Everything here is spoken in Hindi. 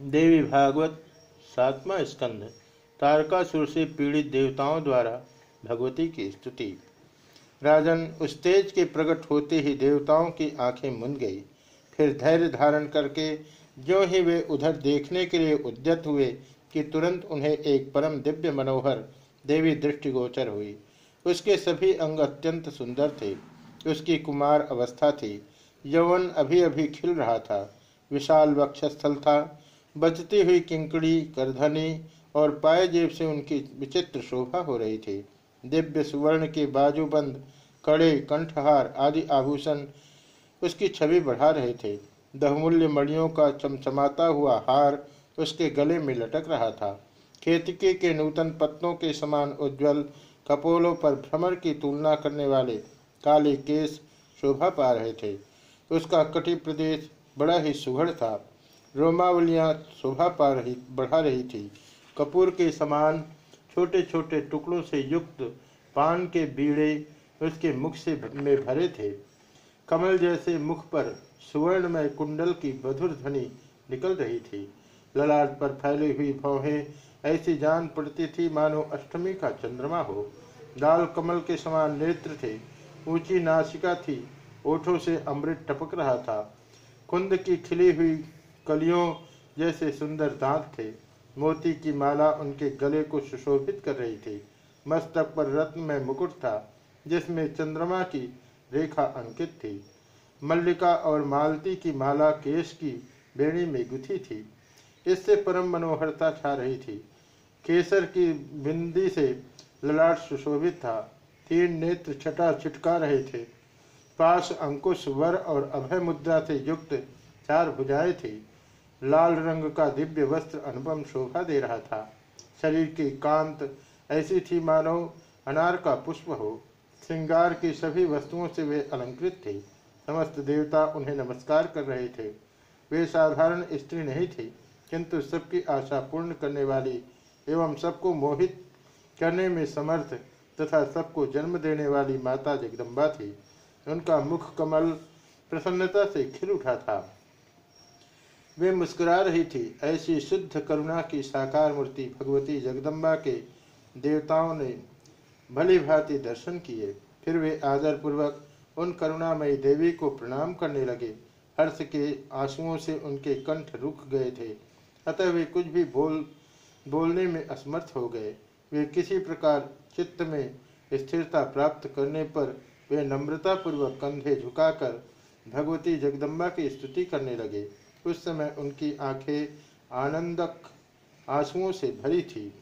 देवी भागवत, सातवा स्कंद, तारकासुर से पीड़ित देवताओं द्वारा भगवती की स्तुति। राजन उस तेज के प्रकट होते ही देवताओं की आँखें मुन गई। फिर धैर्य धारण करके जो ही वे उधर देखने के लिए उद्यत हुए कि तुरंत उन्हें एक परम दिव्य मनोहर देवी दृष्टिगोचर हुई। उसके सभी अंग अत्यंत सुंदर थे। उसकी कुमार अवस्था थी। यौवन अभी अभी खिल रहा था। विशाल वक्षस्थल था। बचती हुई किंकड़ी, करधनी और पाए जेब से उनकी विचित्र शोभा हो रही थी। दिव्य सुवर्ण के बाजूबंद, कड़े कंठहार आदि आभूषण उसकी छवि बढ़ा रहे थे। दहमूल्य मणियों का चमचमाता हुआ हार उसके गले में लटक रहा था। खेतकी के नूतन पत्तों के समान उज्जवल कपोलों पर भ्रमर की तुलना करने वाले काले केस शोभा पा रहे थे। उसका कटी प्रदेश बड़ा ही सुघड़ था। रोमावलियाँ शोभा पा रही, बढ़ा रही थी। कपूर के समान छोटे छोटे टुकड़ों से युक्त पान के बीड़े उसके मुख से में भरे थे। कमल जैसे मुख पर सुवर्णमय कुंडल की मधुर ध्वनि निकल रही थी। ललाट पर फैली हुई भौहें ऐसी जान पड़ती थी, मानो अष्टमी का चंद्रमा हो। दाल कमल के समान नेत्र थे। ऊँची नासिका थी। ओठों से अमृत टपक रहा था। कुंद की खिली हुई कलियों जैसे सुंदर दांत थे। मोती की माला उनके गले को सुशोभित कर रही थी। मस्तक पर रत्न में मुकुट था, जिसमें चंद्रमा की रेखा अंकित थी। मल्लिका और मालती की माला केश की बेणी में गुथी थी। इससे परम मनोहरता छा रही थी। केसर की बिंदी से ललाट सुशोभित था। तीन नेत्र छटा छिटका रहे थे। पास अंकुश, वर और अभय मुद्रा से युक्त चार भुजाएँ थी। लाल रंग का दिव्य वस्त्र अनुपम शोभा दे रहा था। शरीर की कांत ऐसी थी मानो अनार का पुष्प हो। श्रृंगार की सभी वस्तुओं से वे अलंकृत थे। समस्त देवता उन्हें नमस्कार कर रहे थे। वे साधारण स्त्री नहीं थी, किंतु सबकी आशा पूर्ण करने वाली एवं सबको मोहित करने में समर्थ तथा सबको जन्म देने वाली माता जगदम्बा थी। उनका मुख कमल प्रसन्नता से खिल उठा था। वे मुस्कुरा रही थी। ऐसी शुद्ध करुणा की साकार मूर्ति भगवती जगदम्बा के देवताओं ने भली भांति दर्शन किए। फिर वे आदरपूर्वक उन करुणामयी देवी को प्रणाम करने लगे। हर्ष के आंसुओं से उनके कंठ रुक गए थे। अतः वे कुछ भी बोल, बोलने में असमर्थ हो गए। वे किसी प्रकार चित्त में स्थिरता प्राप्त करने पर वे नम्रतापूर्वक कंधे झुकाकर भगवती जगदम्बा की स्तुति करने लगे। उस समय उनकी आँखें आनंदक आंसुओं से भरी थी।